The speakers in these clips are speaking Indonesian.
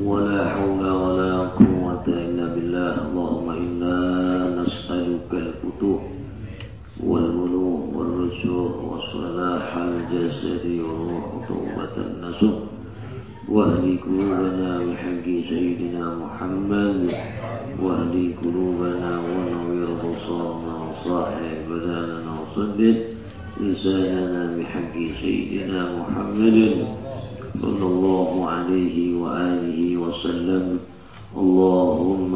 ولا حول ولا قوة إلا بالله. اللهم إنا نسألك الفتوح والبلوغ والرجوع وصلاح الجسد والروح توبة النسوح واهدي قلوبنا بحق سيدنا محمد. واهدي قلوبنا ونوير بصارنا وصاحب بداننا وصدق لساننا بحق سيدنا محمد. صلى الله عليه وآله وسلم اللهم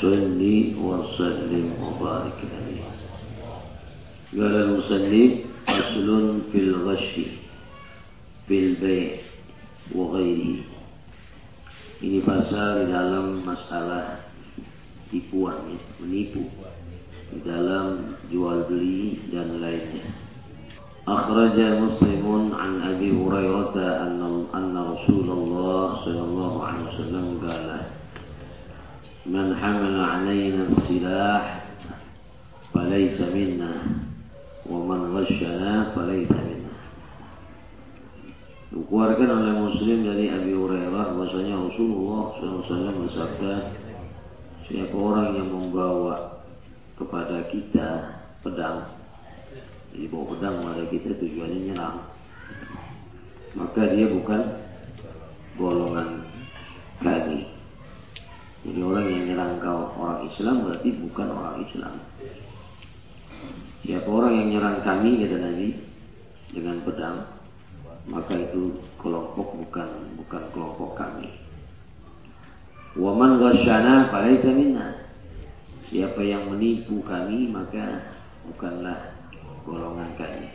صل وسلم وبارك عليه قال المسلم أصل في الغش في البيع وغيره ini pasal di dalam masalah tipuan menipu di dalam jual beli dan lainnya أخرج مسلم عن أبي هريرة أن أن رسول الله صلى الله عليه وسلم قال من حمل علينا السلاح فليس منا ومن غشنا فليس منا Dikeluarkan oleh Muslim dari Abi Hurairah bahwasanya Rasulullah SAW bersabda siapa orang yang membawa kepada kita pedang jadi bawa pedang kepada kita tujuannya nyerang. Maka dia bukan golongan kami jadi orang yang nyerang kau orang Islam berarti bukan orang Islam. Siapa orang yang nyerang kami kata Nabi dengan pedang maka itu kelompok bukan bukan kelompok kami. Waman ghasyana falaisa minna. Siapa yang menipu kami maka bukanlah golongan kami.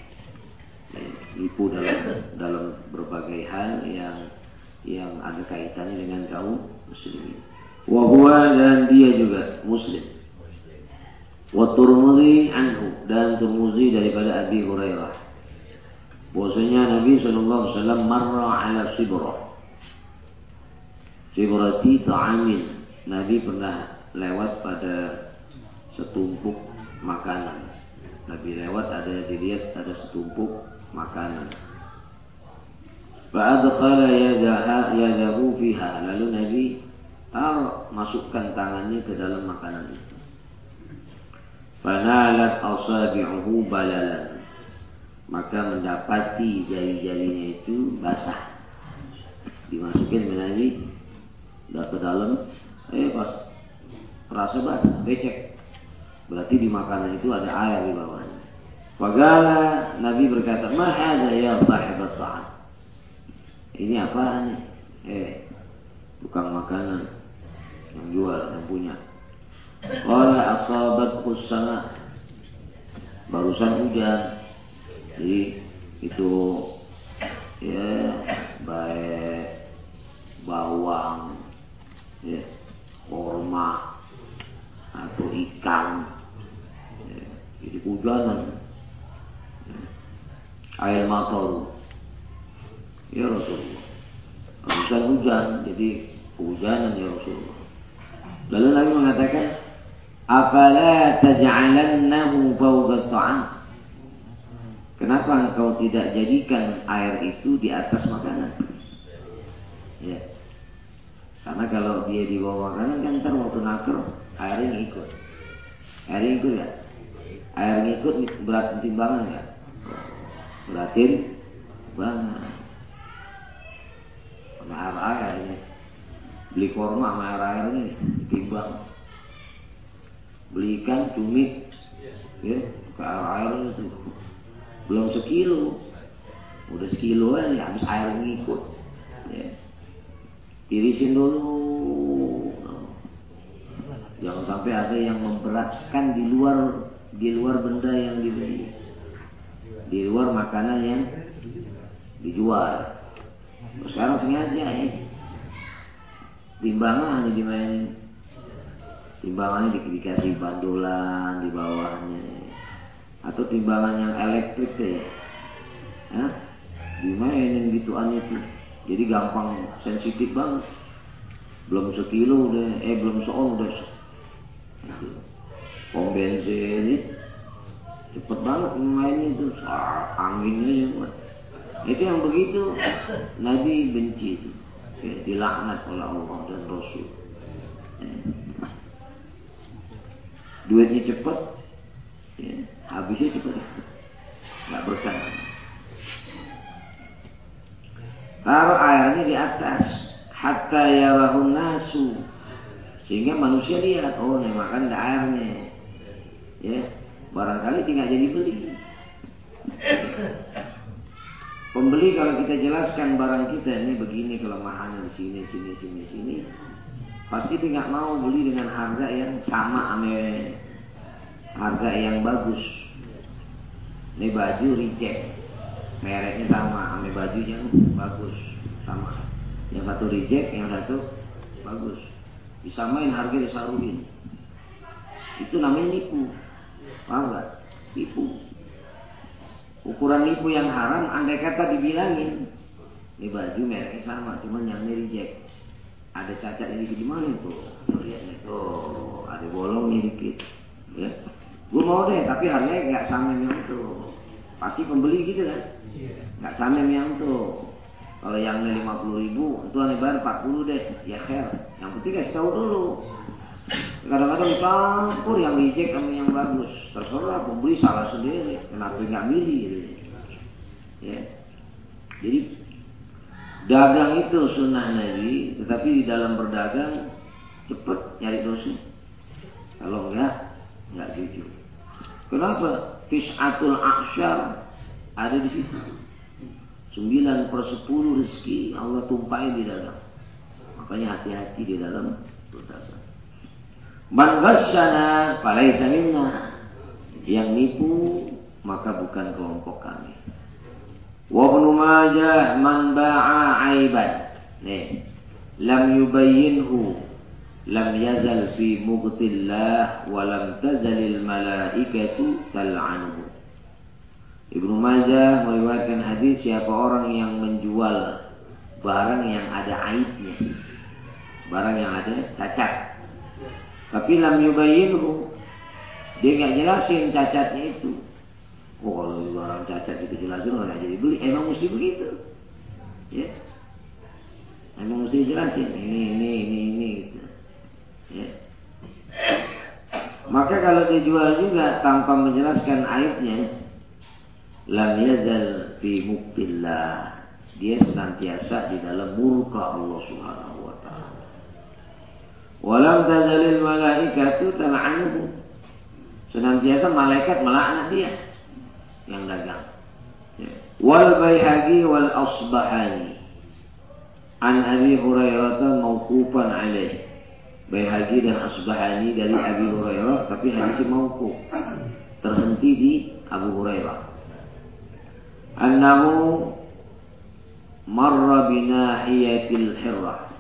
Nipu dalam dalam berbagai hal yang yang ada kaitannya dengan kaum muslimin. Wa huwa dan dia juga muslim. Wa Turmudi anhu dan Turmuzi daripada Abi Hurairah. Bahwasanya Nabi sallallahu alaihi wasallam marra ala sibrah. Sibrati ta'amin. Nabi pernah lewat pada setumpuk makanan. Nabi lewat ada dilihat ada setumpuk makanan. Fa'adkhala yadaha yadahu fiha. Lalu Nabi taruh masukkan tangannya ke dalam makanan itu. Fanalat asabi'uhu balalan. Maka mendapati jari-jarinya itu basah. Dimasukin udah ke dalam, eh pas rasa basah, becek. Berarti di makanan itu ada air di bawahnya. Fagala Nabi berkata, Mahada ya sahibat ta'am. Ini apa nih? Eh, tukang makanan yang jual, yang punya. Qala asabat kusana. Barusan hujan. Jadi itu ya baik bawang, ya, korma atau ikan hujanan air mata ya Rasulullah hujan hujan jadi hujanan ya Rasulullah lalu Nabi mengatakan afala taj'alannahu fawqa ta'am Kenapa engkau tidak jadikan air itu di atas makanan? Ya. Karena kalau dia di bawah makanan kan ntar waktu nakar airnya ngikut. Airnya ngikut ya? Air ngikut berat timbangan ya? Beratin banget. Sama air air ini. Beli korma sama air air ini timbang. Beli ikan cumi ya ke air air itu belum sekilo udah sekilo ya habis air ngikut ya. irisin dulu jangan sampai ada yang memberatkan di luar di luar benda yang dibeli di luar makanan yang dijual. Sekarang sengaja ya. Timbangan hanya dimainin. Timbangannya di, dikasih bandolan di bawahnya. Atau timbangan yang elektrik deh ya dimainin gituan itu jadi gampang sensitif banget. Belum sekilo udah eh belum seon udah pom bensin cepet banget mainnya itu. Anginnya yang itu yang begitu. Nabi benci itu. Ya, dilaknat oleh Allah dan Rasul. Ya. duitnya cepet ya, habisnya cepet. Nggak berkah taruh airnya di atas hatta yarahun nasu. Sehingga manusia lihat oh nih makan ada airnya ya barangkali tinggal jadi beli. Pembeli kalau kita jelaskan barang kita ini begini kelemahannya di sini sini sini sini. Pasti tidak mau beli dengan harga yang sama ame harga yang bagus. Ini baju reject. Mereknya sama ame baju yang bagus sama. Yang satu reject yang satu bagus. Disamain harga disaruhin. Itu namanya nipu paham gak? nipu ukuran nipu yang haram andai kata dibilangin ini baju mereknya sama cuman yang ini reject ada cacat ini di mana itu lihatnya tuh ada bolongnya dikit ya gue mau deh tapi harganya nggak sama yang itu pasti pembeli gitu kan Nggak sama yang tuh. Kalau yang lima puluh ribu, itu aneh bayar empat puluh deh. Ya khair. Yang penting kasih tahu dulu. Kadang-kadang campur yang reject sama yang bagus. Terserah pembeli salah sendiri. Kenapa nggak milih? Gitu. Ya. Jadi dagang itu sunnah Nabi, tetapi di dalam berdagang cepet nyari dosa. Kalau enggak, enggak jujur. Kenapa? Tis'atul aksyar ada di situ. Sembilan per sepuluh rezeki Allah tumpai di dalam. Makanya hati-hati di dalam. Man ghasyana falaysa minna. Yang nipu maka bukan kelompok kami. Wa ibnu Majah man ba'a aiban. Nih. Lam yubayyinhu lam yazal fi mubtillah wa lam tazalil malaikatu tal'anuhu. Ibnu Majah meriwayatkan hadis siapa orang yang menjual barang yang ada aibnya. Barang yang ada cacat. Tapi lam yubayyinhu. Dia nggak jelasin cacatnya itu. Oh kalau barang cacat itu jelasin nggak jadi beli. Emang mesti begitu. Ya. Emang mesti jelasin ini ini ini ini gitu. Ya. Maka kalau dijual juga tanpa menjelaskan aibnya, lam yazal fi muktillah dia senantiasa di dalam murka Allah Subhanahu. Walam tazalil malaikatu tal'anuhu. Senantiasa malaikat melaknat dia yang dagang. Ya. Wal Baihaqi wal Asbahani an Abi Hurairah mauqufan alaih. Baihaqi dan Asbahani dari Abi Hurairah tapi hadisnya mauquf. Terhenti di Abu Hurairah annahu marra binahiyatil hirrah.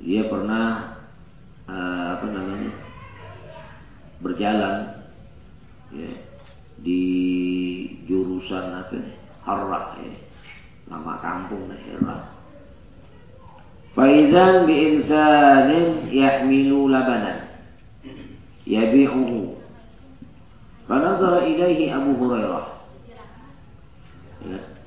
Dia pernah uh, apa namanya? berjalan ya, di jurusan apa Harrah ya. Nama kampung Hirrah. Faizan bi insanin yahmilu labanan yabi'uhu. Fanadhara ilaihi Abu Hurairah Ya.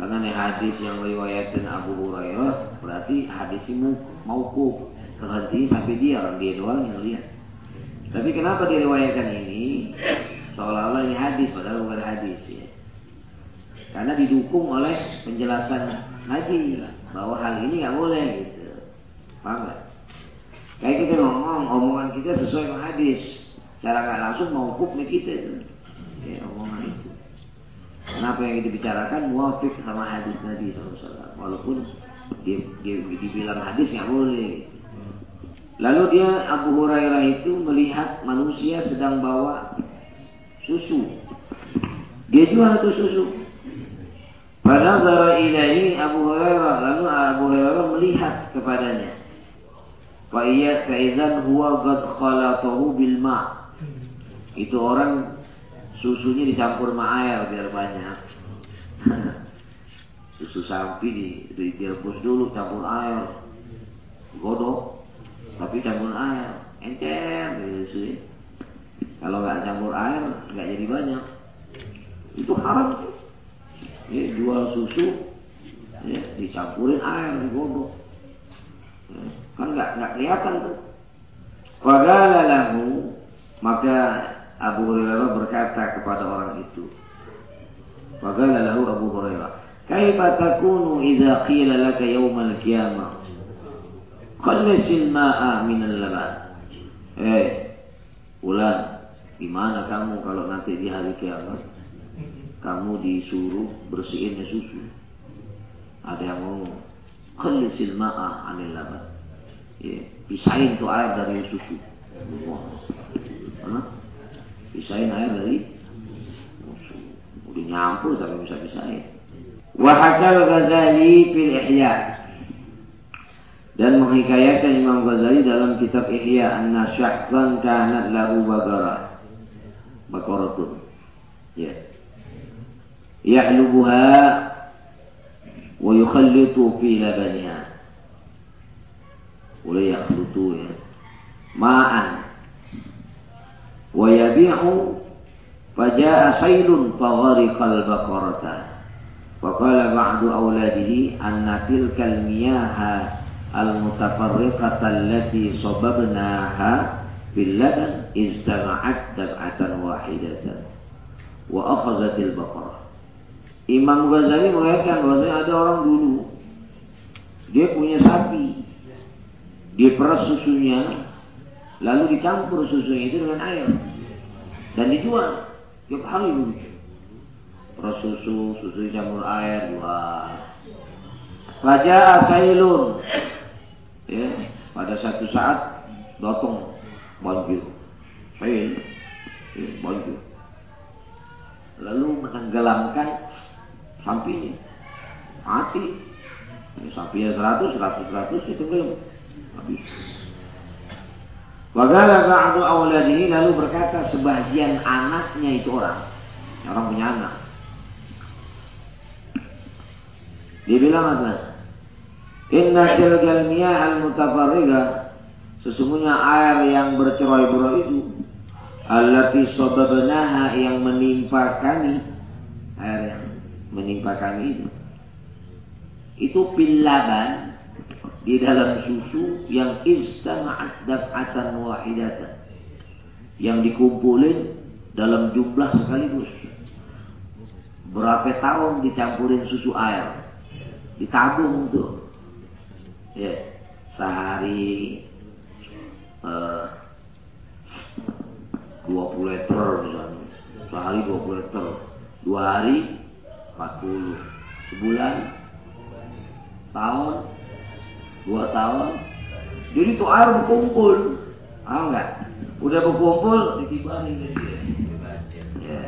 Karena nih hadis yang riwayatkan Abu Hurairah berarti hadis ini mauquf terhenti sampai dia orang dia doang yang lihat. Tapi kenapa diriwayatkan ini seolah-olah ini hadis padahal bukan hadis ya. Karena didukung oleh penjelasan Nabi bahwa hal ini nggak boleh gitu. Paham gak? Kayak kita ngomong, omongan kita sesuai dengan hadis. Cara nggak langsung mau nih kita. Ya, omongan Kenapa yang dibicarakan muafik sama hadis Nabi SAW. Walaupun dibilang hadis nggak boleh. Lalu dia Abu Hurairah itu melihat manusia sedang bawa susu. Dia jual itu susu. Pada zara ilahi Abu Hurairah. Lalu Abu Hurairah melihat kepadanya. Fa iya faizan huwa qad khalatahu bil ma. Itu orang susunya dicampur sama air biar banyak. Susu sapi di, di direbus dulu campur air. Godok. Tapi campur air. Encer gitu Kalau nggak campur air nggak jadi banyak. Itu haram. Ya, jual susu ya, dicampurin air digodok. Ya, kan nggak nggak kelihatan tuh. Fagala lahu maka Abu Hurairah berkata kepada orang itu. Fagala lahu Abu Hurairah Kaifa takunu idza qila laka yawmal qiyamah? Khallisil ma'a minal laban. Eh Ulan Gimana kamu kalau nanti di hari kiamat? Kamu disuruh bersihinnya susu. Ada yang ngomong Khallisil ma'a anil laban. Ya, Pisahin tuh air dari susu. Hah? Pisahin air dari susu Udah nyampur sampai bisa pisahin Wahakal Ghazali fil Ihya. Dan menghikayatkan Imam Ghazali dalam kitab Ihya anna syahzan kanat lahu bagara bakaratun ya. Yahlubuha wa yukhallitu fi labaniha. Boleh yakhlutu ya. Ma'an wa yabi'u faja'a fawari faghariqal baqarata. Wa qala ba'du auladihi anna tilkal miyaha al mutafarriqata allati sababnaha bil ladan ijtama'at dab'atan wahidatan. Wa akhazatil baqarah Imam Ghazali mengatakan bahwasanya ada orang dulu dia punya sapi dia peras susunya lalu dicampur susunya itu dengan air dan dijual tiap hari begitu terus susu, susu jamur air dua. Raja Asailun, ya, pada satu saat datang banjir, sail, ya, banjir. Lalu menenggelamkan sapinya, mati. Ini sapinya seratus, seratus, seratus itu belum habis. Wagala ba'du awladihi lalu berkata sebagian anaknya itu orang, orang punya anak. Dia bilang apa? Inna tilkal al mutafarriga sesungguhnya air yang bercerai-berai itu allati sababnaha yang menimpa kami air yang menimpa kami itu itu pilaban di dalam susu yang istama'at daf'atan wahidatan. Yang dikumpulin dalam jumlah sekaligus. Berapa tahun dicampurin susu air? Ditabung tuh. Ya sehari eh, 20 liter misalnya. Sehari 20 liter. Dua hari 40 sebulan tahun dua tahun. Jadi tuh air berkumpul. Ah enggak udah berkumpul ditibanin ya.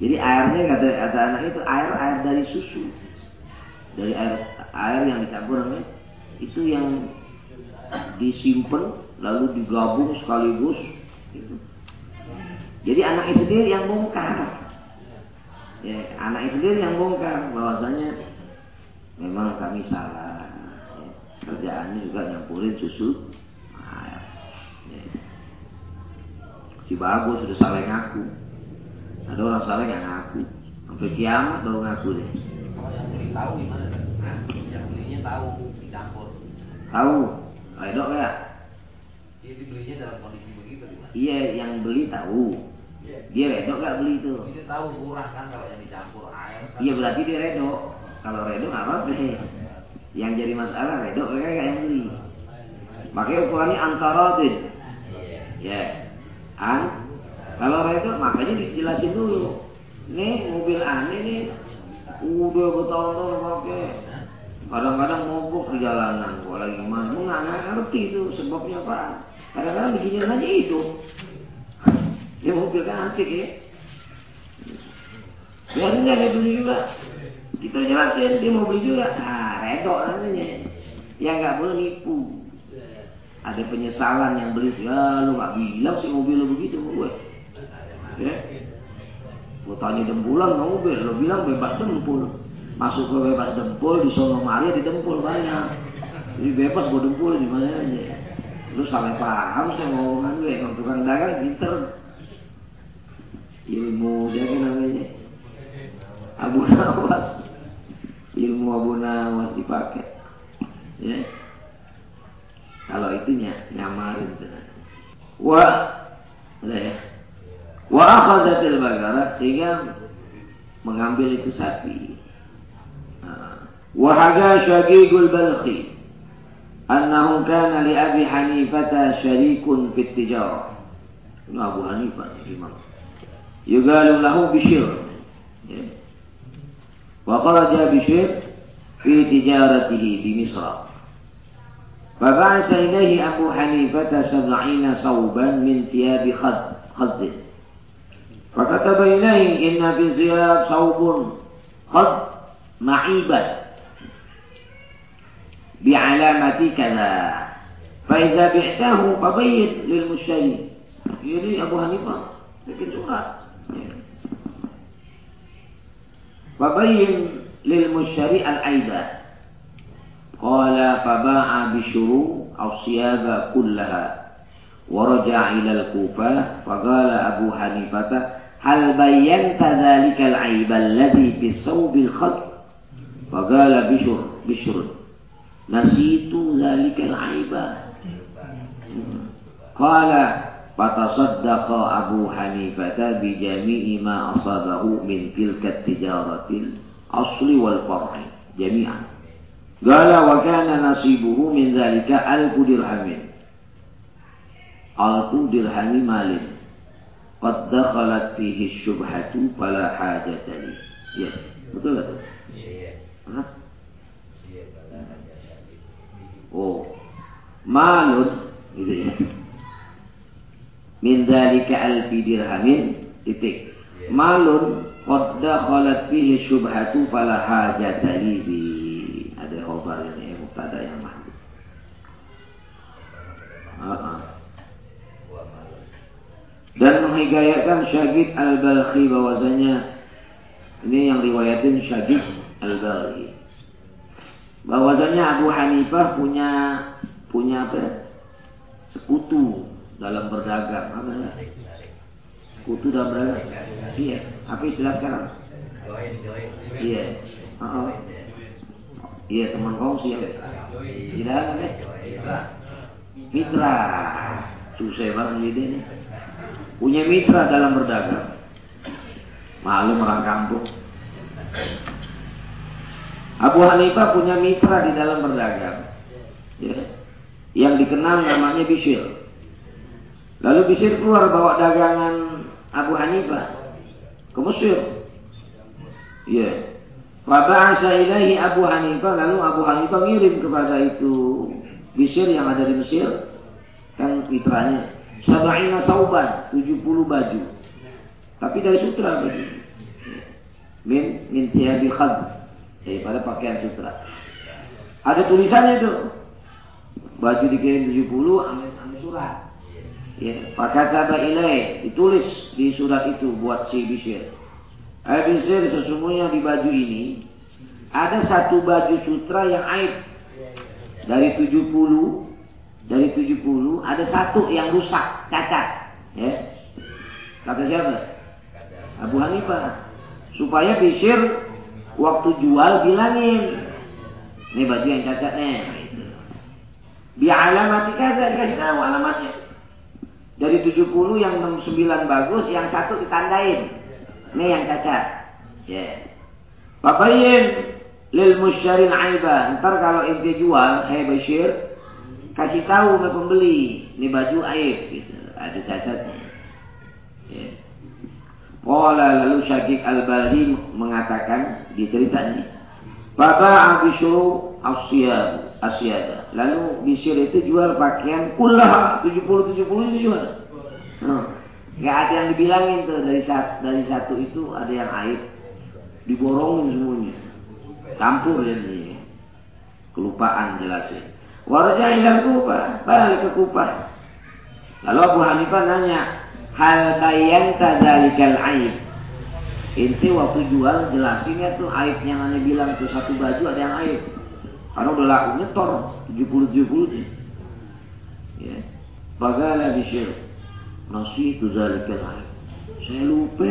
jadi airnya kata kata anak itu air air dari susu. Dari air air yang dicampur namanya itu yang disimpan lalu digabung sekaligus gitu. jadi anaknya sendiri yang bongkar. Ya anaknya sendiri yang bongkar. Bahwasanya memang kami salah kerjaannya juga nyampurin susu air ya. si bagus sudah salah ngaku ada orang salah yang ngaku sampai kiamat baru ngaku deh tahu gimana? Yang belinya tahu dicampur. Tahu. Redok ya? Dia dibelinya dalam kondisi begitu gimana? Iya, yang beli tahu. Iya. Dia redok gak beli itu? Dia tahu murah kan kalau yang dicampur air. Kan? Iya berarti dia redok. Kalau redok nggak apa-apa. Yang jadi masalah redok kayak yang beli. Makanya ukurannya antara tuh. Ya. An. Kalau redok makanya dijelasin dulu. Nih mobil aneh nih udah bertahun-tahun pakai kadang-kadang mogok di jalanan gua lagi mana nggak ngerti itu sebabnya apa kadang-kadang bikinnya aja itu dia mobil kan antik ya biarin dia beli juga kita jelasin dia mau beli juga ah redok namanya yang nggak boleh nipu. Ada penyesalan yang beli ya lu gak bilang sih mobil lu begitu gue ya. Gue tanya dempulan mobil lu bilang bebas dempul. Masuk ke bebas dempul di Solo Maria di dempul banyak. Jadi bebas gue dempul di mana aja. Lu sampai paham sih ngomongan gue yang tukang dagang pinter. Ilmu siapa namanya Abu Nawas ilmu Abu Nawas dipakai. Ya. Kalau itunya nyamarin wa ya. Wa akhadhatil bagara sehingga mengambil itu sapi. Wa haga syaqiqul balkhi. Annahu kana li abi hanifah syarikun fit tijarah. Abu Hanifah imam. Yugalu lahu bishir wa kharaja bishir fi tijaratihi di Misra فبعث إليه أبو حنيفة سبعين صوبا من ثياب خد خد فكتب إليه إن في ثياب صوب خد معيبة بعلامة كذا. فإذا بعته فبين للمشتري. يري أبو حنيفة. لكن سورة فبين للمشتري العيبة قال فباع بشرو الثياب كلها ورجع إلى الكوفة. فقال أبو حنيفة هل بينت ذلك العيب الذي في الثوب الخط فقال بشر بشر نسيت ذلك العيب. قال فتصدق أبو حنيفة بجميع ما أصابه من تلك التجارة الأصل والفرع جميعا. قال وكان نصيبه من ذلك ألف درهم. ألف درهم مال. قد دخلت فيه الشبهة فلا حاجة لي. ya betul nggak tuh iya oh malut gitu ya Min zalika alfi dirhamin titik. Malun qad dakhalat fihi syubhatu fala hajata li khobar ini mubtada yang mahdud. Dan menghikayatkan Syagid Al-Balkhi bahwasanya ini yang riwayatin Syagid Al-Balkhi. Bahwasanya Abu Hanifah punya punya apa? Sekutu dalam berdagang. Apa ya? Sekutu dalam berdagang. Iya. Apa istilah sekarang? Iya. Uh -uh. Iya teman kongsi ya. Tidak ada Mitra. Susah banget ini nih. Punya mitra dalam berdagang. Malu orang kampung. Abu Hanifah punya mitra di dalam berdagang. Ya. Yang dikenal namanya Bishir. Lalu Bishir keluar bawa dagangan Abu Hanifah ke Mesir. Ya. Faba'asa ilahi Abu Hanifah lalu Abu Hanifah ngirim kepada itu Bisir yang ada di Mesir kan mitranya Sab'ina sauban 70 baju. Tapi dari sutra baju. Min min tiabi khad daripada pakaian sutra. Ada tulisannya itu. Baju dikirim 70 ambil ambil surat ya pakataba ilai ditulis di surat itu buat si Bisir Abisir sesungguhnya di baju ini ada satu baju sutra yang aib. Dari 70 dari 70 ada satu yang rusak, cacat. Ya. Kata siapa? Abu Hanifah. Supaya Bisir waktu jual bilangin. Ini baju yang cacat nih. Biar alamat kagak dikasih tahu alamatnya. Dari 70 yang 69 bagus, yang satu ditandain. Ini yang cacat. Ya. Yeah. Papayin lil musyarin aiba. Ntar kalau ente jual, hai Bashir, kasih tahu ke pembeli, ini baju aib gitu. Ada cacatnya. Ya. Qala lalu Syakik Al-Balhi mengatakan di cerita ini. Bapak Abishu Asyada. Lalu Bishir itu jual pakaian kullah 70-70 itu jual. Hmm. Gak ada yang dibilangin tuh dari satu, dari satu itu ada yang aib. Diborongin semuanya. Campur jadi. Kelupaan jelasin. Warja ila Kufah, balik ke Kufah. Lalu Abu Hanifah nanya, hal bayanta dalikal aib? Inti waktu jual jelasinnya tuh aib yang ane bilang tuh satu baju ada yang aib. Karena udah laku nyetor 70-70 nih. Ya. Bagala bisyir. Nasi itu zalikal aib. Saya lupa.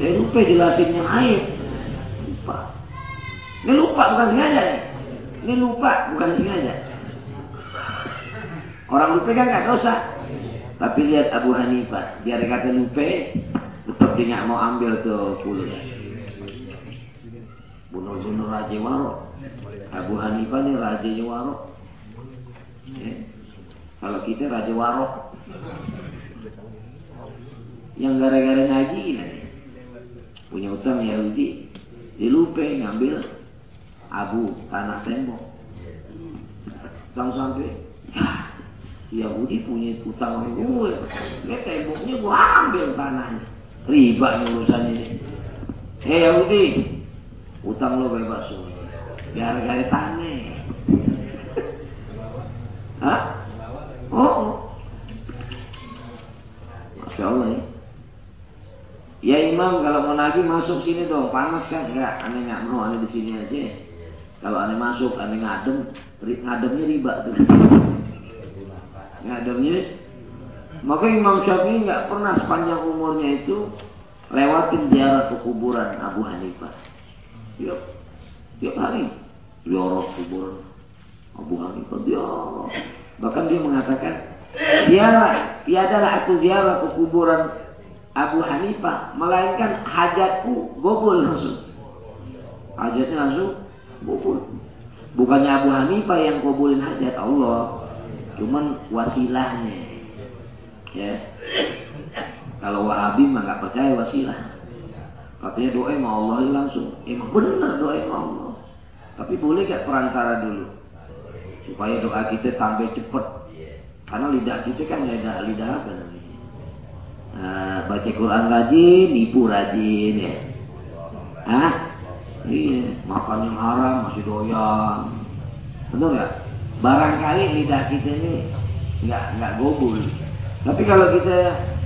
Saya lupa jelasin yang aib. Lupa. Ini lupa bukan sengaja nih. Ini lupa bukan sengaja. Orang lupa kan gak dosa. Tapi lihat Abu Hanifah. Biar kata lupa. Tetap dia mau ambil ke pulau. Bunuh-bunuh Raja Warok. Abu Hanifah ini Raja Warok. Ya. Kalau kita Raja Warok. Yang gara-gara ngaji ini. Punya utang Yahudi. Dilupa ngambil abu tanah tembok. Tang sampai, ya, Yahudi punya utang sama gue. Dia temboknya gue ambil tanahnya. Riba urusan ini. Hei Yahudi, utang lo bebas semua. Gak tanah. Hah? Oh. Masya Allah ya. Ya Imam kalau mau nagih masuk sini dong, panas kan? Enggak, aneh nggak mau, aneh di sini aja. Kalau aneh masuk, aneh ngadem, ngademnya riba tuh. Ngademnya, maka Imam Syafi'i nggak pernah sepanjang umurnya itu lewatin ziarah ke kuburan Abu Hanifah. Yuk, tiap hari ziarah kuburan Abu Hanifah. Dia, bahkan dia mengatakan, ziarah, tiadalah aku ziarah ke kuburan Abu Hanifah melainkan hajatku gobul langsung. Hajatnya langsung gobul. Bukannya Abu Hanifah yang gobulin hajat Allah, cuman wasilahnya. Ya. Kalau Wahabi mah nggak percaya wasilah. Katanya doa sama Allah langsung. Emang benar doa sama Allah. Tapi boleh gak perantara dulu? Supaya doa kita sampai cepat. Karena lidah kita kan lidah lidah apa? Nah, baca Quran rajin, nipu rajin ya. Hah? Iya, makan yang haram masih doyan. Betul nggak? Barangkali lidah kita ini nggak nggak gobul. Tapi kalau kita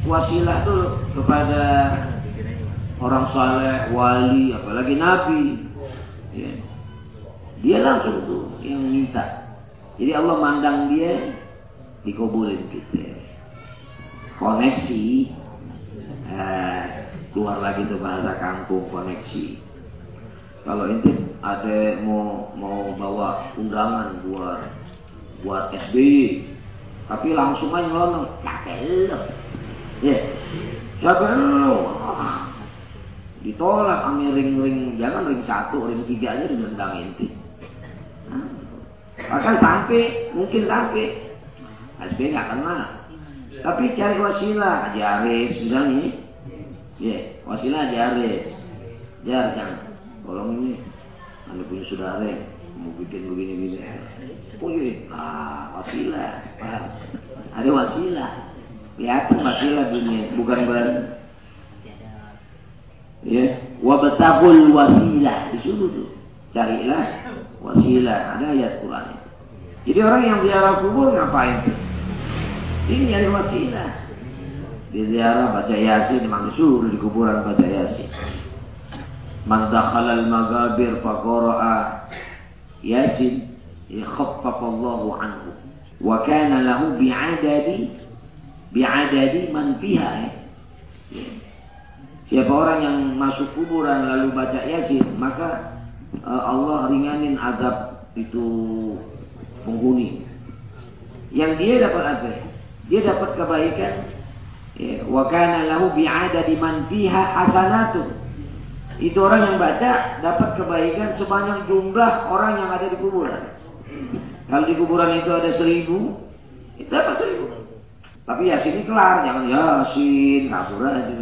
wasilah tuh kepada orang saleh, wali, apalagi nabi, ya. Dia langsung tuh yang minta. Jadi Allah mandang dia dikobulin kita. Koneksi eh, keluar lagi tuh bahasa kampung koneksi. Kalau inti ada mau mau bawa undangan buat buat SBY, tapi langsung aja nyelonong, capek lo, ya, capek lo. Ditolak kami ring-ring, jangan ring satu, ring tiga aja diundang inti. Bahkan sampai, mungkin sampai, SBY nggak kenal. Tapi cari wasilah, jaris, misalnya. Ya, yeah, wasilah jaris. Jar, jangan. Tolong ini, anda punya saudara mau bikin begini-begini. Oh iya, ah, wasilah. Paham? Ada wasilah. Ya, apa wasilah dunia, bukan berarti. Ya, wabtagul wasilah disuruh tuh. Carilah wasilah. Ada ayat Quran. Jadi orang yang biara kubur ngapain? Ini nyari wasilah. Di ziarah baca Yasin mangsur di kuburan baca Yasin. Man dakhala al-magabir faqara'a Yasin yakhaffafa Allahu anhu. Wa kana lahu bi'adadi bi'adadi man fiha. Ya. Siapa orang yang masuk kuburan lalu baca Yasin, maka Allah ringanin azab itu penghuni. Yang dia dapat apa? dia dapat kebaikan. Ya, wa kana lahu bi'adadi man fiha hasanatun. Itu orang yang baca dapat kebaikan sebanyak jumlah orang yang ada di kuburan. Kalau di kuburan itu ada seribu itu apa seribu. Tapi yasin ini kelar jangan yasin kabur aja.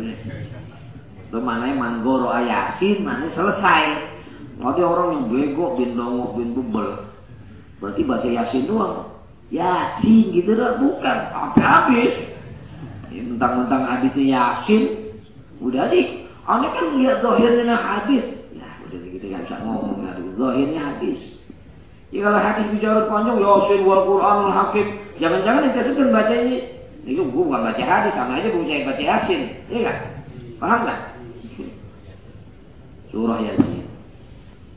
Itu mana manggoro ayasin mana selesai ada orang yang bego bin dongok bin bubel berarti baca yasin doang Yasin gitu loh, bukan. Habis. Ya, mentang-mentang hadisnya Yasin, udah di. Anda kan lihat zahirnya hadis. Ya udah gitu nggak bisa ngomong. Aduh, zahirnya hadis. Ya kalau hadis bicara panjang, Yasin wal Quran al Hakim. Jangan-jangan yang sedang baca ini. Ini gue bukan baca hadis, sama aja gue baca Yasin. Iya kan? Paham nggak? Surah Yasin.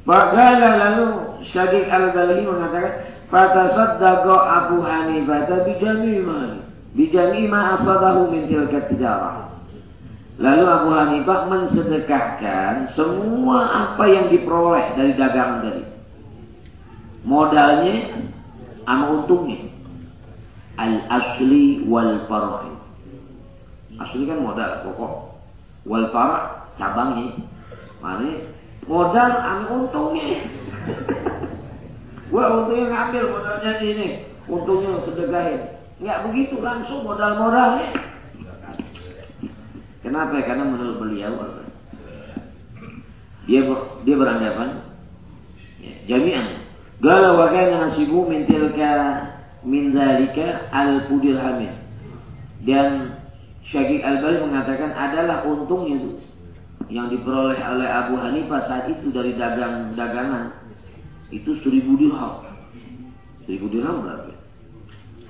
Bagaimana lalu Syadik al-Dalahi mengatakan, Fatasaddaqa Abu Hanifah bijami ma bijami ma asadahu min tilka tijarah. Lalu Abu Hanifah mensedekahkan semua apa yang diperoleh dari dagangan tadi. Modalnya sama untungnya. Al-asli wal far'i. Asli kan modal pokok. Wal far' cabangnya. Maknanya modal sama untungnya. Gua untungnya ngambil modalnya ini. Untungnya sedekahin. Enggak begitu langsung modal-modalnya. Kenapa? Karena menurut beliau dia dia beranggapan ya, jami'an Gala wa nasibu min tilka min dzalika al hamid. Dan Syakik Al-Bali mengatakan adalah untungnya itu yang diperoleh oleh Abu Hanifah saat itu dari dagang dagangan itu seribu dirham. Seribu dirham berapa?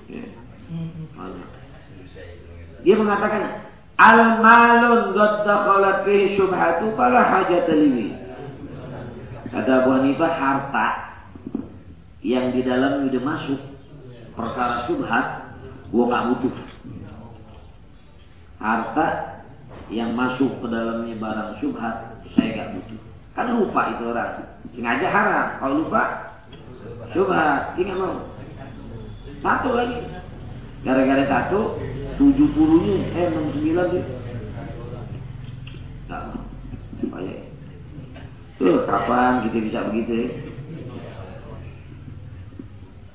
Ya. Dia mengatakan al malun qad dakhalat fihi syubhatu fala hajata lihi. Kata Abu Hanifah harta yang di dalam udah masuk perkara subhat, gua nggak butuh. Harta yang masuk ke dalamnya barang subhat, saya nggak butuh. Kan lupa itu orang. Sengaja haram. Kalau lupa, subhat. Tinggal mau. Satu lagi. Gara-gara satu, tujuh puluhnya, eh enam sembilan deh. Gak mau. Supaya. Tuh, kapan kita bisa begitu ya?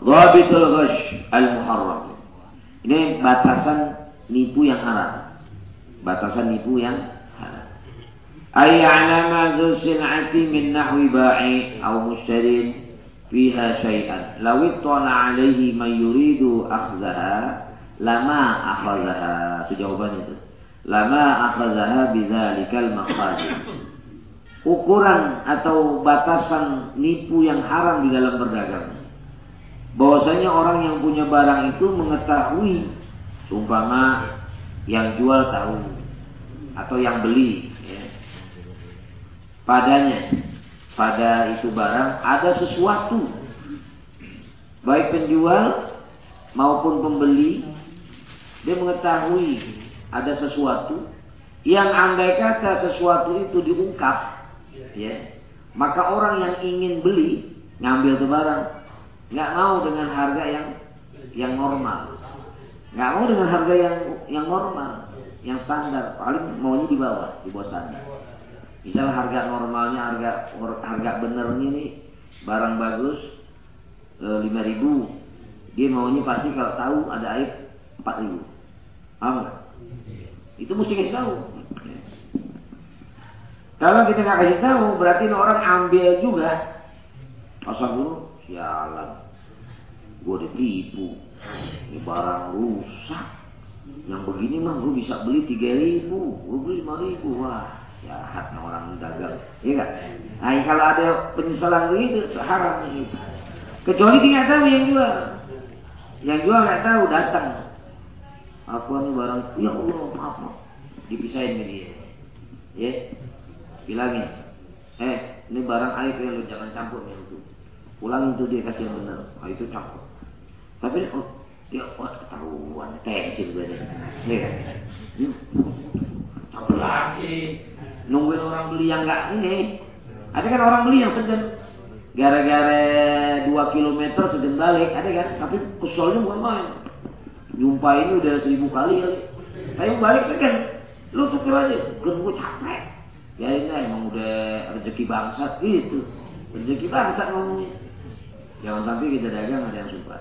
Ghash al-muharram. Ini batasan nipu yang haram. Batasan nipu yang haram. Ay alama dzu sin'ati min nahwi ba'i aw mushtarin fiha syai'an. Law ittala 'alaihi man yuridu akhdaha lama akhadhaha. Itu jawaban itu. Lama akhadhaha bidzalikal maqadir. Ukuran atau batasan nipu yang haram di dalam berdagang bahwasanya orang yang punya barang itu mengetahui umpama yang jual tahu atau yang beli ya. padanya pada itu barang ada sesuatu. Baik penjual maupun pembeli dia mengetahui ada sesuatu yang andai kata sesuatu itu diungkap ya. Maka orang yang ingin beli ngambil tuh barang. Nggak mau dengan harga yang yang normal. Nggak mau dengan harga yang yang normal yang standar paling maunya di bawah di bawah standar misal harga normalnya harga harga benernya nih barang bagus e, lima e, ribu dia maunya pasti kalau tahu ada aib empat ribu paham nggak itu mesti kasih tahu kalau kita nggak kasih tahu berarti orang ambil juga pasang dulu Sialan. Gue ditipu. Ini barang rusak. Yang begini mah gue bisa beli tiga ribu. Gue beli lima ribu. Wah, jahatnya orang dagang. Iya kan? Nah, kalau ada penyesalan begitu, haram itu. Kecuali dia tahu yang jual. Yang jual nggak tahu, datang. Aku ini barang, ya Allah, maaf, maaf. Dipisahin ke dia. Ya, bilangin. Eh, ini barang air ya lu jangan campur ya itu. Ulangi itu dia kasih yang benar. Oh, itu cakep. Tapi oh, dia oh, ketahuan, tensin gue nih. Nih? Cakep lagi. Nungguin orang beli yang enggak ini. Ada kan orang beli yang sedang gara-gara 2 km sedang balik, ada kan? Tapi keselnya bukan main. Jumpa ini udah seribu kali kali. Tapi balik sekian. Lu tuker aja, kan gue capek. Ya ini emang udah rezeki bangsat gitu. Rezeki bangsat ngomongnya. Jangan sampai kita dagang ada yang suka.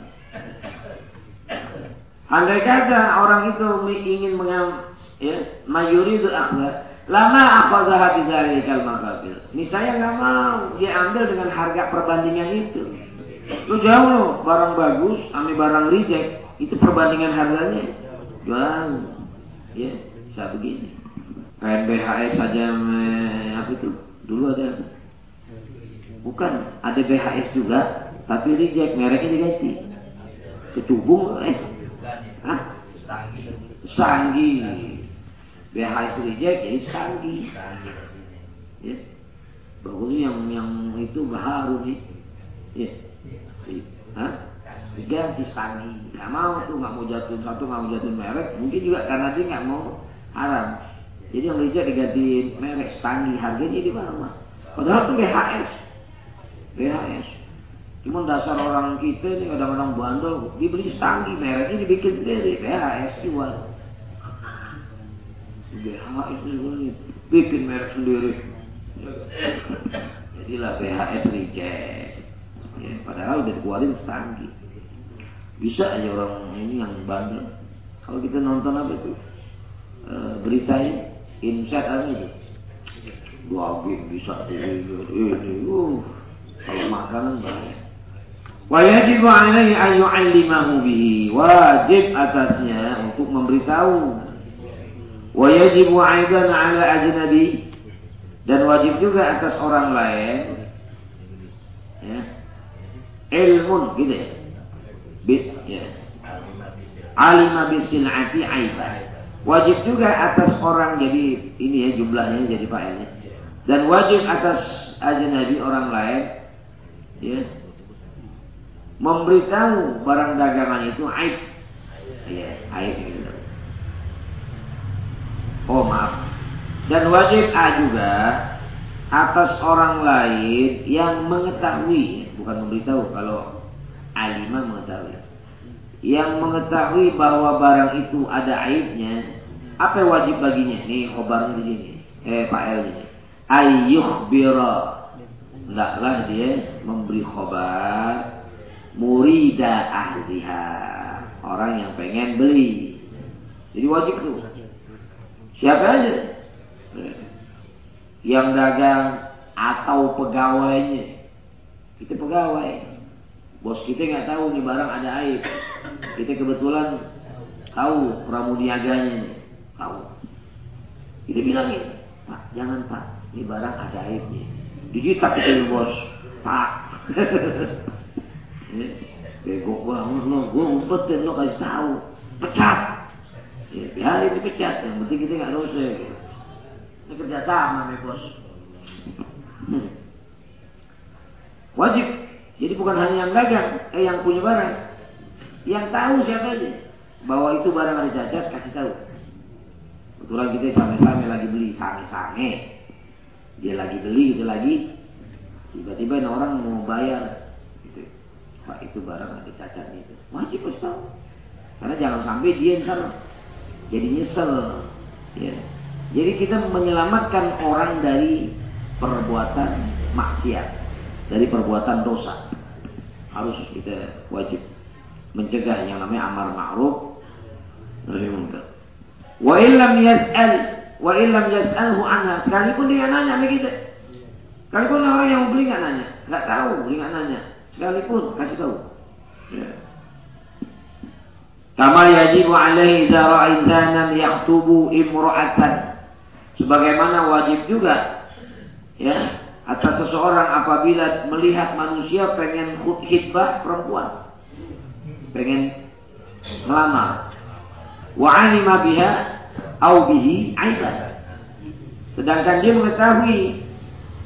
Andai kata orang itu ingin mengam ya, mayuri itu akbar, lama akhadha bidzalikal maqabil. Ini saya nggak mau dia ambil dengan harga perbandingan itu. Lu jauh loh, barang bagus, ami barang reject, itu perbandingan harganya jauh. Ya, saya begini. Kayak BHS saja apa itu? Dulu ada. Bukan, ada BHS juga tapi reject mereknya diganti. Kecubung eh. Hah? Sanggi. BHS reject jadi sanggi. Ya. Bagusnya yang yang itu baru nih. Ya. Hah? Diganti sanggi. Gak mau tuh, gak mau jatuh satu, gak mau jatuh merek. Mungkin juga karena dia gak mau haram. Jadi yang reject diganti merek sanggi. Harganya di mana? Padahal itu BHS. BHS. Cuma dasar orang kita ini kadang-kadang bandel, dibeli stanggi mereknya dibikin sendiri, BHS jual. BHS ini bikin merek sendiri. Jadilah BHS reject. Ya, padahal udah dikeluarin stanggi. Bisa aja orang ini yang bandel. Kalau kita nonton apa itu? E, berita ini, insight apa itu? Daging bisa ini, ini, uh, kalau makanan banyak. Wajib alaihi an yu'allimahu bihi. Wajib atasnya untuk memberitahu. Wajib aidan ala ajnabi dan wajib juga atas orang lain ya. Ilmun gitu ya. Bit ya. Alima bisil'ati. Wajib juga atas orang jadi ini ya jumlahnya jadi fa'ilnya. Dan wajib atas ajnabi orang lain ya memberitahu barang dagangan itu aib. Ya, aib gitu. Oh maaf. Dan wajib A juga atas orang lain yang mengetahui, bukan memberitahu kalau alimah mengetahui. Yang mengetahui bahwa barang itu ada aibnya, apa yang wajib baginya? Nih khobarnya di sini. Eh fa'il ini. Ayyukhbira. Hendaklah dia memberi khobar murida ahliha. Orang yang pengen beli. Jadi wajib tuh. Siapa aja? Yang dagang atau pegawainya. Kita pegawai. Bos kita nggak tahu nih barang ada aib. Kita kebetulan tahu pramuniaganya nih. Tahu. Kita bilangin pak jangan pak. Ini barang ada aibnya. Dijitak kita bos. Pak Bego banget lo, gue ngumpetin lo kasih tahu, pecat. Ya, biarin dipecat, yang penting kita nggak dosa. Gitu. Ini kerja sama nih bos. Hmm. Wajib. Jadi bukan hanya yang dagang, eh yang punya barang. Yang tahu siapa aja. Bahwa itu barang ada cacat, kasih tahu. Kebetulan kita sama-sama lagi beli, sama-sama. Dia lagi beli, kita lagi. Tiba-tiba orang mau bayar Pak itu barang ada cacat itu. Wajib tahu. Karena jangan sampai dia ntar jadi nyesel. Ya. Jadi kita menyelamatkan orang dari perbuatan maksiat, dari perbuatan dosa. Harus kita wajib mencegah yang namanya amar ma'ruf nahi munkar. Wa illam yas'al wa illam yas'alhu anha. Sekalipun dia nanya sama kita. Sekalipun orang yang beli nggak nanya, nggak tahu, beli nggak nanya. Sekalipun kasih tahu. Ya. Kama yajibu alaihi idza ra'a insanan yaktubu imra'atan. Sebagaimana wajib juga ya atas seseorang apabila melihat manusia pengen khutbah perempuan. Pengen melamar. Wa alima biha au bihi aiban. Sedangkan dia mengetahui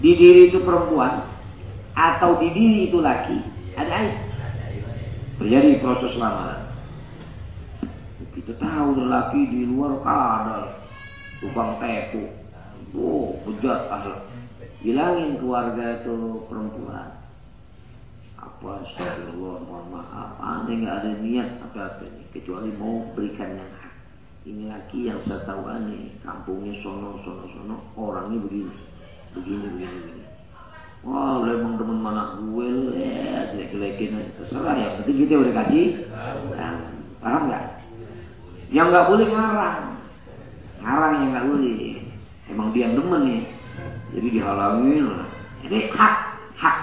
di diri itu perempuan atau di diri itu laki ada aib. Terjadi proses lamaran. Kita tahu lelaki di luar kadal, tukang tepu, oh bejat akhir. Bilangin keluarga itu perempuan. Apa astagfirullah, mohon maaf. Aneh nggak ada niat apa-apa ini. Kecuali mau berikan yang hak. Ini laki yang saya tahu aneh. Kampungnya sono, sono, sono. Orangnya begini. Begini, begini, begini. Wah, udah emang temen mana gue lu ya, jelek-jelekin terserah ya. Penting kita udah kasih. Nah, paham nggak? Yang nggak boleh ngarang, ngarang yang nggak boleh. Emang dia demen nih, jadi dihalangin. Ini hak, hak.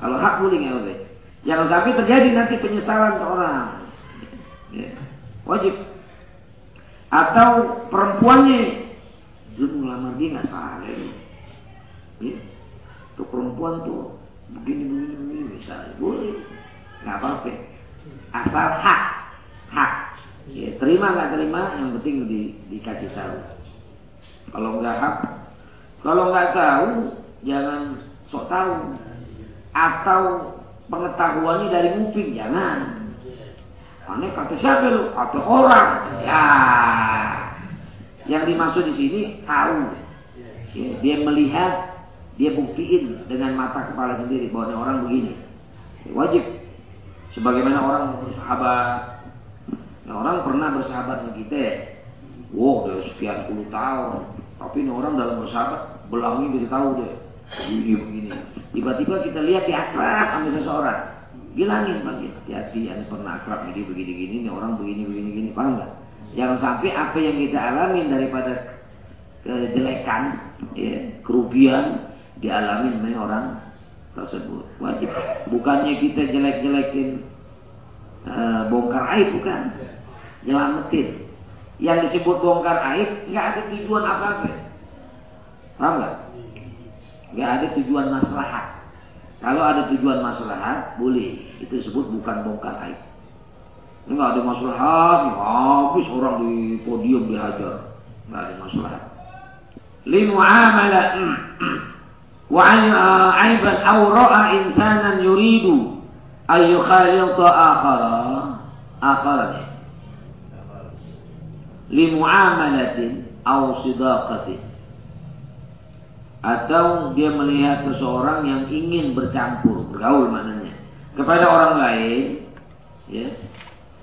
Kalau hak boleh nggak boleh. Jangan sampai terjadi nanti penyesalan orang. Ya. Wajib. Atau perempuannya, lu ngelamar dia nggak salah. Ya. Tuh perempuan tuh begini begini begini misalnya. Boleh. Nggak apa-apa. Asal hak. Hak. Ya, terima nggak terima yang penting di, dikasih tahu. Kalau nggak hak kalau nggak tahu jangan sok tahu. Atau pengetahuannya dari mungkin jangan. Aneh kata siapa lu? Kata orang. Ya. Yang dimaksud di sini tahu. Ya, dia melihat dia buktiin dengan mata kepala sendiri bahwa orang begini. Wajib. Sebagaimana orang bersahabat. Nah, orang pernah bersahabat dengan kita wow udah sekian puluh tahun. Tapi ini orang dalam bersahabat belangnya jadi tahu deh begini begini. Tiba-tiba kita lihat di akrab sama seseorang. Bilangin bagi hati-hati yang pernah akrab ini begini gini ini orang begini begini gini paham nggak? Jangan sampai apa yang kita alamin daripada kejelekan ya, kerugian dialami oleh orang tersebut. Wajib. Bukannya kita jelek-jelekin e, bongkar aib bukan. Nyelamatin. Yang disebut bongkar aib nggak ada tujuan apa-apa. Paham nggak? Nggak ada tujuan maslahat. Kalau ada tujuan maslahat boleh. Itu disebut bukan bongkar aib. Ini nggak ada maslahat habis orang di podium dihajar. Nggak ada maslahat. Limuamalah وعن أيضا أو رأى إنسانا يريد أن يخالط آخر آخر لمعاملة أو صداقة atau dia melihat seseorang yang ingin bercampur bergaul maknanya kepada orang lain ya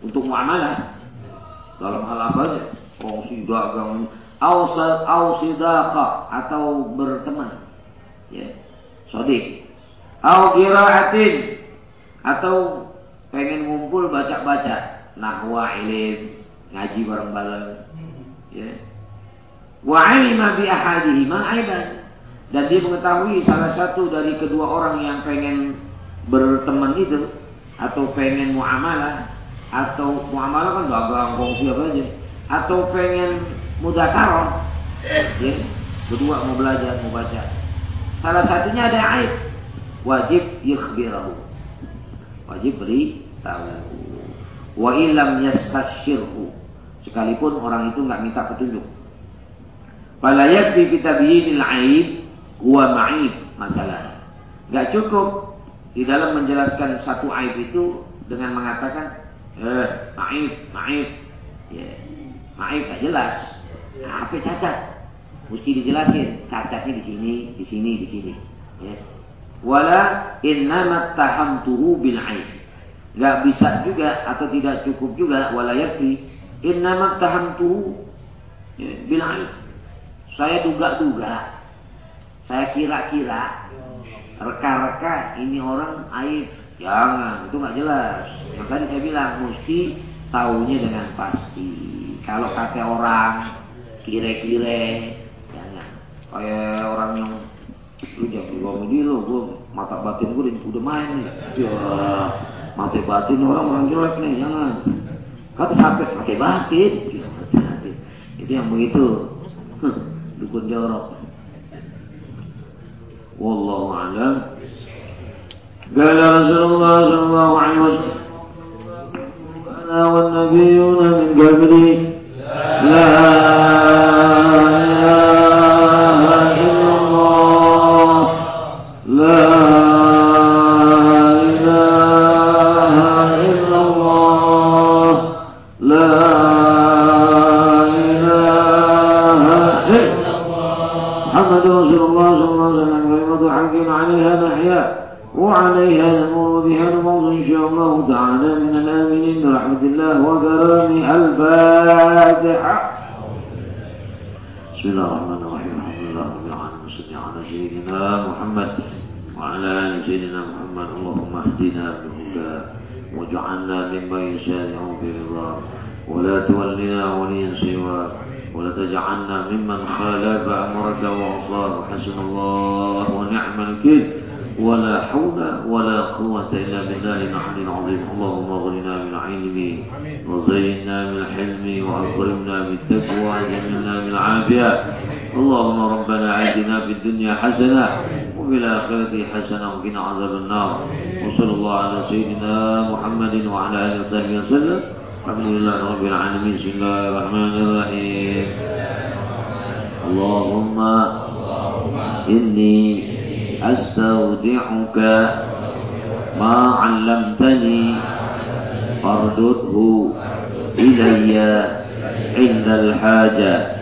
untuk muamalah dalam hal apa aja kongsi dagang au sidaqa atau berteman ya. Sodik au qiraatin. Atau pengen ngumpul baca-baca. Nahwa ilim. Ngaji bareng-bareng ya. Wa alima bi ahadihima aidan. Dan dia mengetahui salah satu dari kedua orang yang pengen berteman itu. Atau pengen muamalah. Atau muamalah kan dagang kongsi apa aja. Atau pengen mudakarah. Ya. Berdua mau belajar mau baca Salah satunya ada aib. Wajib yukhbirahu. Wajib beri tahu. Wa ilam yastashirhu. Sekalipun orang itu nggak minta petunjuk. Fala yakfi kita biyinil aib huwa ma'ib masalah. Nggak cukup di dalam menjelaskan satu aib itu dengan mengatakan eh maib, maib. Ya. Maib tak jelas. Apa cacat? Mesti dijelasin cacatnya di sini, di sini, di sini. Ya. Wala innamat tahamtuhu bil aib. Gak bisa juga atau tidak cukup juga wala yakfi innamat tahamtuhu ya, bil aib. Saya duga-duga. Saya kira-kira reka-reka ini orang aib. Jangan, itu nggak jelas. Makanya saya bilang mesti tahunya dengan pasti. Kalau kata orang kira-kira kayak orang yang lu jangan bilang ini lo gue mata batin gue udah main nih ya mata batin orang orang jelek nih jangan kata sampai pakai batin itu yang begitu dukun jorok wallahu a'lam قال رسول الله صلى الله عليه وسلم أنا والنبيون من قبلي لا وعليها نمر بها نمر إن شاء الله تعالى من الآمنين برحمة الله وكرامه. الفاتحة. بسم الله الرحمن الرحيم. الحمد لله رب العالمين. وصل على سيدنا محمد وعلى آل سيدنا محمد. اللهم اهدنا بهدى واجعلنا ممن يسارع برضاك ولا تولنا وليا سواك. ولا تجعلنا ممن خالف أمرك وعصاك وحسن الله ونعم الكذب ولا حول ولا قوة إلا بالله العلي العظيم. اللهم اغننا بالعلم وزينا بالحلم وأكرمنا بالتقوى وجملنا بالعافية. اللهم ربنا آتنا في الدنيا حسنة وفي الآخرة حسنة وقنا عذاب النار. وصلى الله على سيدنا محمد وعلى آله وصحبه وسلم. الحمد لله رب العالمين. بسم الله الرحمن الرحيم. اللهم إني أستودعك ما علمتني فاردده إلي عند الحاجة.